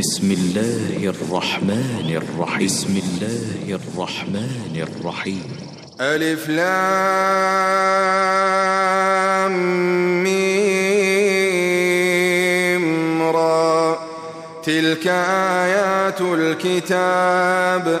بسم الله الرحمن الرحيم. بسم الله الرحمن الرحيم. ألف لام ميم را. تلك آيات الكتاب.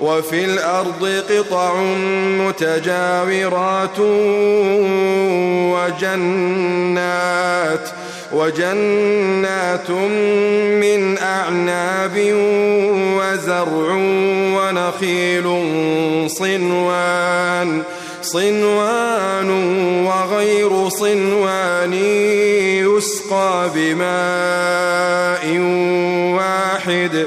وفي الأرض قطع متجاورات وجنات وجنات من أعناب وزرع ونخيل صنوان صنوان وغير صنوان يسقى بماء واحد.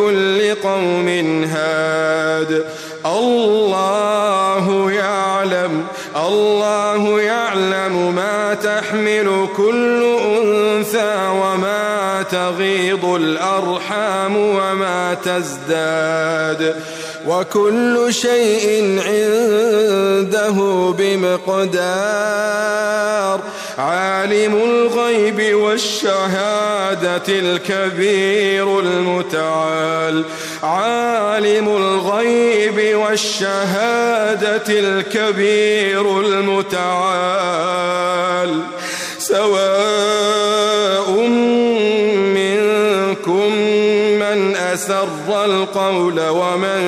ولكل قوم هاد. الله يعلم الله يعلم ما تحمل كل أنثى وما تغيض الأرحام وما تزداد. وكل شيء عنده بمقدار. عالم الغيب والشهادة الكبير المتعال. عالم الغيب والشهادة الكبير المتعال. سواء منكم من أسر القول ومن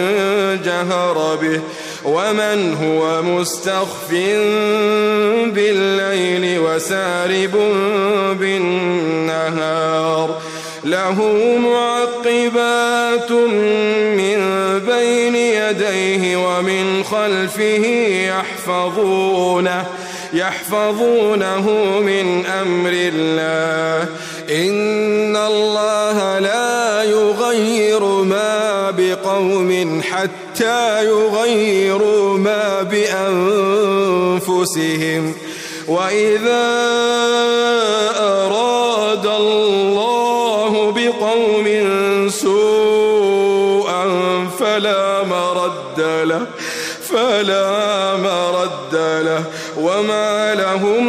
جهر به ومن هو مستخف بالليل وسارب بالنهار له معقبات من بين يديه ومن خلفه يحفظونه يحفظونه من أمر الله. إن الله حتى يغيروا ما بأنفسهم. وإذا أراد الله بقوم سوءا فلا مرد له فلا مرد له. وما لهم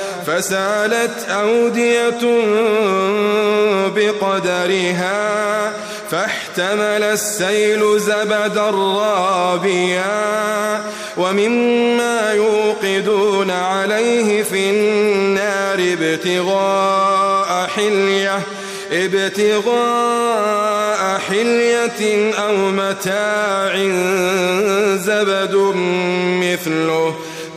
فسالت أودية بقدرها فاحتمل السيل زبدا رابيا ومما يوقدون عليه في النار ابتغاء حلية ابتغاء حلية أو متاع زبد مثله.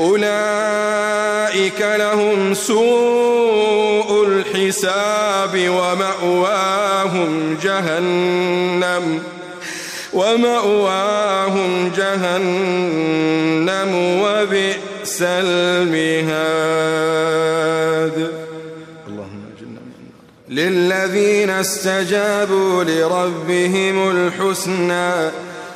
أولئك لهم سوء الحساب ومأواهم جهنم ومأواهم جهنم وبئس المهاد. للذين استجابوا لربهم الحسنى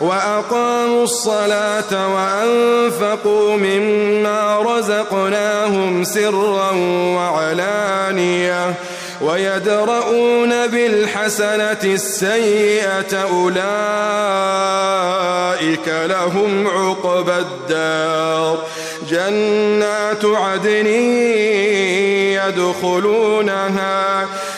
وأقاموا الصلاة وأنفقوا مما رزقناهم سرا وعلانية ويدرؤون بالحسنة السيئة أولئك لهم عقبى الدار جنات عدن يدخلونها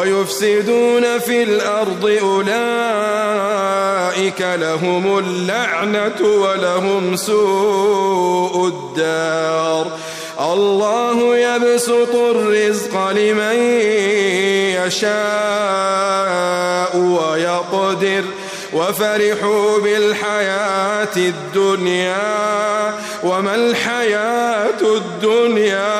ويفسدون في الأرض أولئك لهم اللعنة ولهم سوء الدار. الله يبسط الرزق لمن يشاء ويقدر. وفرحوا بالحياة الدنيا. وما الحياة الدنيا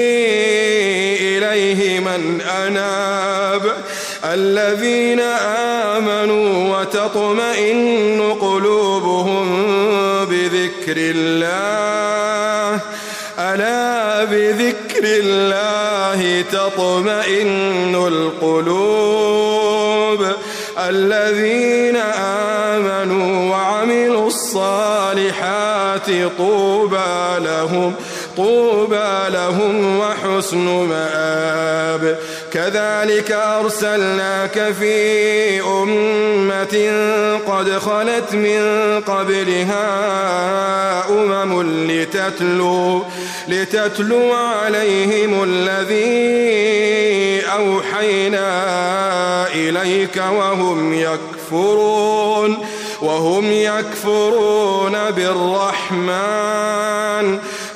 من أناب الذين آمنوا وتطمئن قلوبهم بذكر الله. ألا بذكر الله تطمئن القلوب. الذين آمنوا وعملوا الصالحات طوبى لهم طوبى لهم وحسن مآب. كذلك أرسلناك في أمة قد خلت من قبلها أمم لتتلو لتتلو عليهم الذي أوحينا إليك وهم يكفرون وهم يكفرون بالرحمن.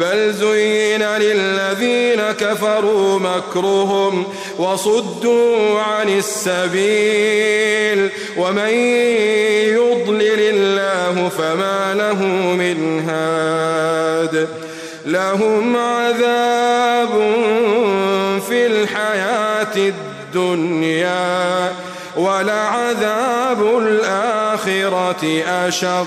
بل زين للذين كفروا مكرهم وصدوا عن السبيل ومن يضلل الله فما له من هاد لهم عذاب في الحياة الدنيا ولعذاب الآخرة أشق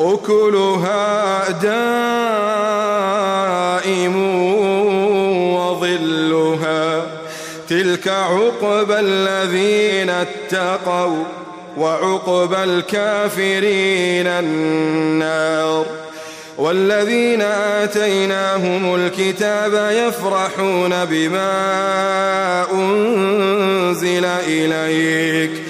أكلها دائم وظلها تلك عقبى الذين اتقوا وعقبى الكافرين النار والذين آتيناهم الكتاب يفرحون بما أنزل إليك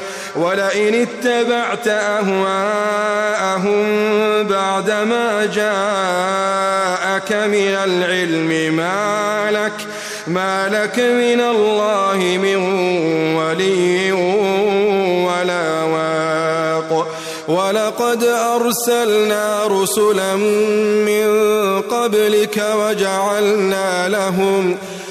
ولئن اتبعت أهواءهم بعدما جاءك من العلم ما لك ما لك من الله من ولي ولا واق. ولقد أرسلنا رسلا من قبلك وجعلنا لهم